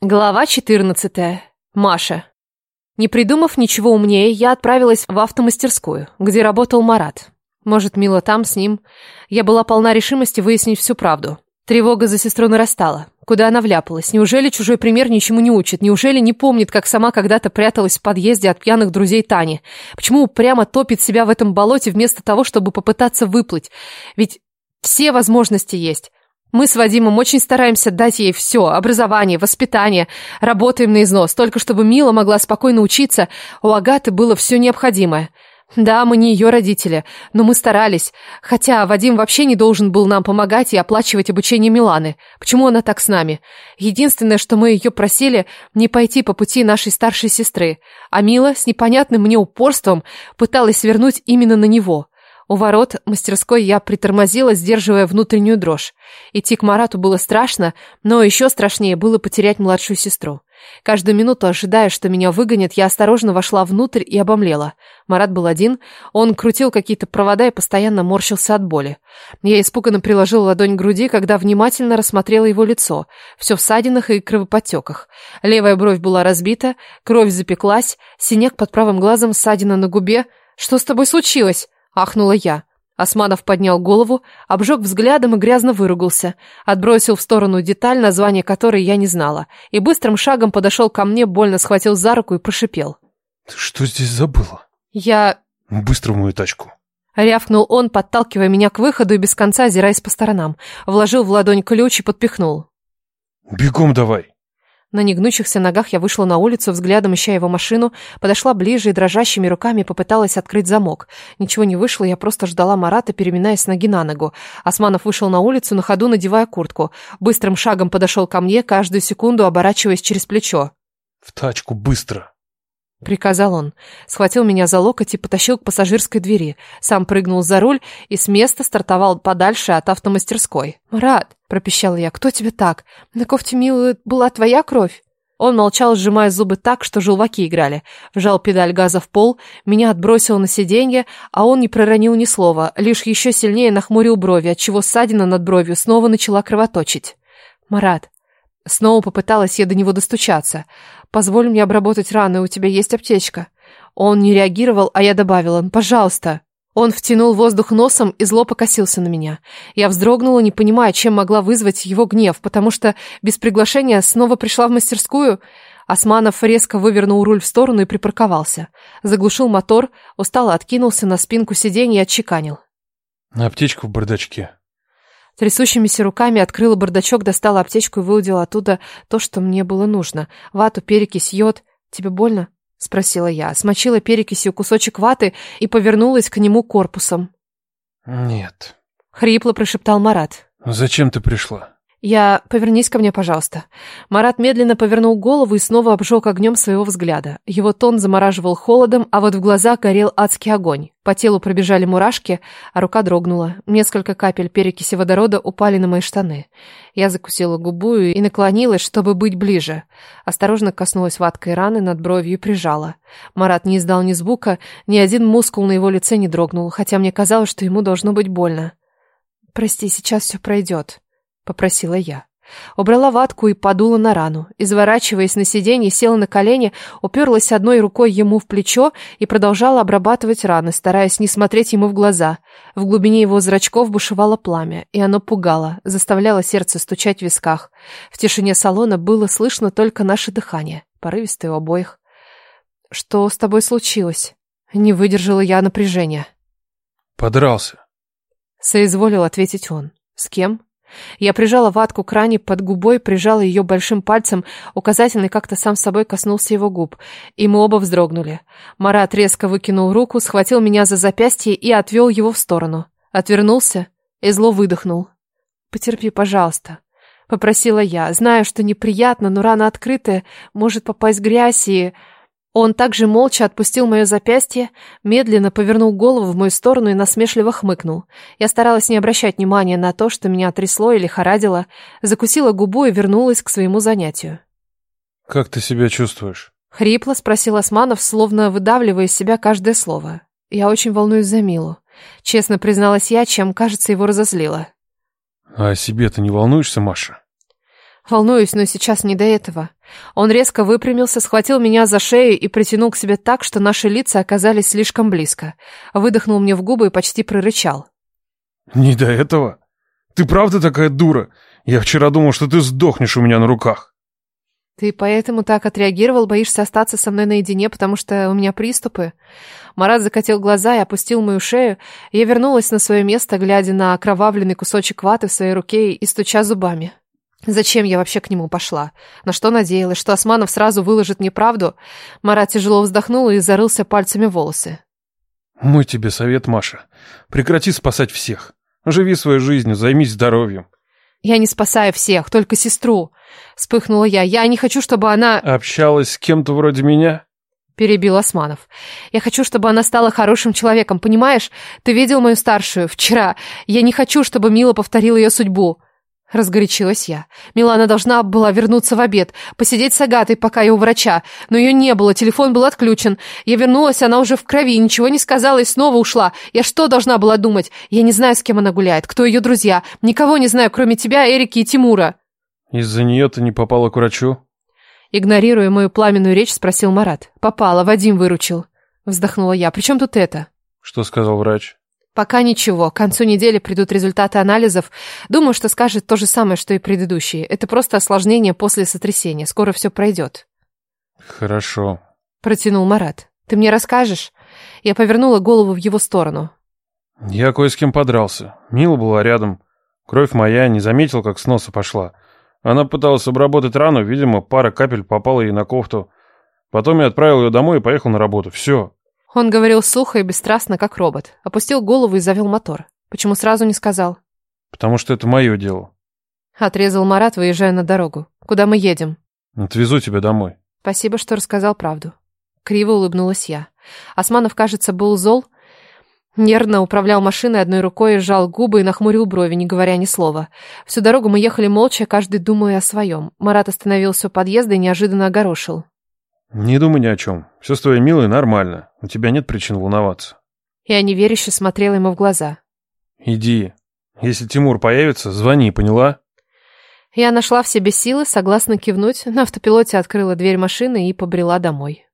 Глава 14. Маша. Не придумав ничего умнее, я отправилась в автомастерскую, где работал Марат. Может, Мила там с ним. Я была полна решимости выяснить всю правду. Тревога за сестру нарастала. Куда она вляпалась? Неужели чужой пример ничему не учит? Неужели не помнит, как сама когда-то пряталась в подъезде от пьяных друзей Тани? Почему прямо топит себя в этом болоте вместо того, чтобы попытаться выплыть? Ведь все возможности есть. Мы с Вадимом очень стараемся дать ей все – образование, воспитание, работаем на износ, только чтобы Мила могла спокойно учиться, у Агаты было все необходимое. Да, мы не ее родители, но мы старались, хотя Вадим вообще не должен был нам помогать и оплачивать обучение Миланы. Почему она так с нами? Единственное, что мы ее просили, не пойти по пути нашей старшей сестры, а Мила с непонятным мне упорством пыталась свернуть именно на него – у ворот мастерской я притормозила, сдерживая внутреннюю дрожь. Идти к Марату было страшно, но еще страшнее было потерять младшую сестру. Каждую минуту, ожидая, что меня выгонят, я осторожно вошла внутрь и обомлела. Марат был один, он крутил какие-то провода и постоянно морщился от боли. Я испуганно приложила ладонь к груди, когда внимательно рассмотрела его лицо. Все в ссадинах и кровоподтеках. Левая бровь была разбита, кровь запеклась, синяк под правым глазом, ссадина на губе. «Что с тобой случилось?» Ахнула я. Османов поднял голову, обжег взглядом и грязно выругался, отбросил в сторону деталь, название которой я не знала, и быстрым шагом подошел ко мне, больно схватил за руку и прошипел. «Ты что здесь забыла?» «Я...» «Быстро в мою тачку». Рявкнул он, подталкивая меня к выходу и без конца озираясь по сторонам. Вложил в ладонь ключ и подпихнул. «Бегом давай!» На негнущихся ногах я вышла на улицу, взглядом ища его машину, подошла ближе и дрожащими руками попыталась открыть замок. Ничего не вышло, я просто ждала Марата, переминаясь ноги на ногу. Османов вышел на улицу, на ходу надевая куртку. Быстрым шагом подошел ко мне, каждую секунду оборачиваясь через плечо. «В тачку, быстро!» Приказал он. Схватил меня за локоть и потащил к пассажирской двери. Сам прыгнул за руль и с места стартовал подальше от автомастерской. «Марат!» – пропищал я. «Кто тебе так? На кофте Милы была твоя кровь?» Он молчал, сжимая зубы так, что желваки играли. Вжал педаль газа в пол, меня отбросил на сиденье, а он не проронил ни слова, лишь еще сильнее нахмурил брови, отчего ссадина над бровью снова начала кровоточить. «Марат!» Снова попыталась я до него достучаться. «Позволь мне обработать раны, у тебя есть аптечка». Он не реагировал, а я добавила «пожалуйста». Он втянул воздух носом и зло покосился на меня. Я вздрогнула, не понимая, чем могла вызвать его гнев, потому что без приглашения снова пришла в мастерскую. Османов резко вывернул руль в сторону и припарковался. Заглушил мотор, устало откинулся на спинку сиденья и отчеканил. «Аптечка в бардачке». Трясущимися руками открыла бардачок, достала аптечку и выудила оттуда то, что мне было нужно. Вату, перекись, йод. Тебе больно? Спросила я. Смочила перекисью кусочек ваты и повернулась к нему корпусом. Нет. Хрипло прошептал Марат. Зачем ты пришла? «Я... Повернись ко мне, пожалуйста». Марат медленно повернул голову и снова обжег огнем своего взгляда. Его тон замораживал холодом, а вот в глазах горел адский огонь. По телу пробежали мурашки, а рука дрогнула. Несколько капель перекиси водорода упали на мои штаны. Я закусила губу и наклонилась, чтобы быть ближе. Осторожно коснулась ваткой раны над бровью и прижала. Марат не издал ни звука, ни один мускул на его лице не дрогнул, хотя мне казалось, что ему должно быть больно. «Прости, сейчас все пройдет» попросила я. Убрала ватку и подула на рану. Изворачиваясь на сиденье, села на колени, уперлась одной рукой ему в плечо и продолжала обрабатывать раны, стараясь не смотреть ему в глаза. В глубине его зрачков бушевало пламя, и оно пугало, заставляло сердце стучать в висках. В тишине салона было слышно только наше дыхание, порывистое у обоих. «Что с тобой случилось?» Не выдержала я напряжения. «Подрался», — соизволил ответить он. «С кем?» Я прижала ватку к ране под губой, прижала ее большим пальцем, указательный как-то сам собой коснулся его губ, и мы оба вздрогнули. Марат резко выкинул руку, схватил меня за запястье и отвел его в сторону. Отвернулся и зло выдохнул. «Потерпи, пожалуйста», — попросила я. Знаю, что неприятно, но рана открытая, может попасть грязь и... Он также молча отпустил мое запястье, медленно повернул голову в мою сторону и насмешливо хмыкнул. Я старалась не обращать внимания на то, что меня трясло или хорадило, закусила губу и вернулась к своему занятию. «Как ты себя чувствуешь?» Хрипло спросил Османов, словно выдавливая из себя каждое слово. «Я очень волнуюсь за Милу», — честно призналась я, чем, кажется, его разозлило. «А о себе ты не волнуешься, Маша?» Волнуюсь, но сейчас не до этого. Он резко выпрямился, схватил меня за шею и притянул к себе так, что наши лица оказались слишком близко. Выдохнул мне в губы и почти прорычал. Не до этого? Ты правда такая дура? Я вчера думал, что ты сдохнешь у меня на руках. Ты поэтому так отреагировал, боишься остаться со мной наедине, потому что у меня приступы? Марат закатил глаза и опустил мою шею. Я вернулась на свое место, глядя на окровавленный кусочек ваты в своей руке и стуча зубами. Зачем я вообще к нему пошла? На что надеялась, что Османов сразу выложит мне правду? Марат тяжело вздохнул и зарылся пальцами в волосы. Мой тебе совет, Маша. Прекрати спасать всех. Живи своей жизнью, займись здоровьем. Я не спасаю всех, только сестру. Вспыхнула я. Я не хочу, чтобы она... Общалась с кем-то вроде меня? Перебил Османов. Я хочу, чтобы она стала хорошим человеком, понимаешь? Ты видел мою старшую вчера. Я не хочу, чтобы Мила повторила ее судьбу. Разгорячилась я. Милана должна была вернуться в обед, посидеть с Агатой, пока я у врача. Но ее не было, телефон был отключен. Я вернулась, она уже в крови, ничего не сказала и снова ушла. Я что должна была думать? Я не знаю, с кем она гуляет, кто ее друзья. Никого не знаю, кроме тебя, Эрики и Тимура. Из-за нее ты не попала к врачу? Игнорируя мою пламенную речь, спросил Марат. Попала, Вадим выручил. Вздохнула я. При чем тут это? Что сказал врач? Пока ничего. К концу недели придут результаты анализов. Думаю, что скажет то же самое, что и предыдущие. Это просто осложнение после сотрясения. Скоро все пройдет. Хорошо. Протянул Марат. Ты мне расскажешь? Я повернула голову в его сторону. Я кое с кем подрался. Мила была рядом. Кровь моя, не заметил, как с носа пошла. Она пыталась обработать рану, видимо, пара капель попала ей на кофту. Потом я отправил ее домой и поехал на работу. Все. Он говорил сухо и бесстрастно, как робот. Опустил голову и завел мотор. Почему сразу не сказал? Потому что это мое дело. Отрезал Марат, выезжая на дорогу. Куда мы едем? Отвезу тебя домой. Спасибо, что рассказал правду. Криво улыбнулась я. Османов, кажется, был зол. Нервно управлял машиной одной рукой, сжал губы и нахмурил брови, не говоря ни слова. Всю дорогу мы ехали молча, каждый думая о своем. Марат остановился у подъезда и неожиданно огорошил. Не думай ни о чем. Все с твоей милой нормально. У тебя нет причин волноваться. Я неверяще смотрела ему в глаза. Иди. Если Тимур появится, звони, поняла? Я нашла в себе силы, согласно кивнуть, на автопилоте открыла дверь машины и побрела домой.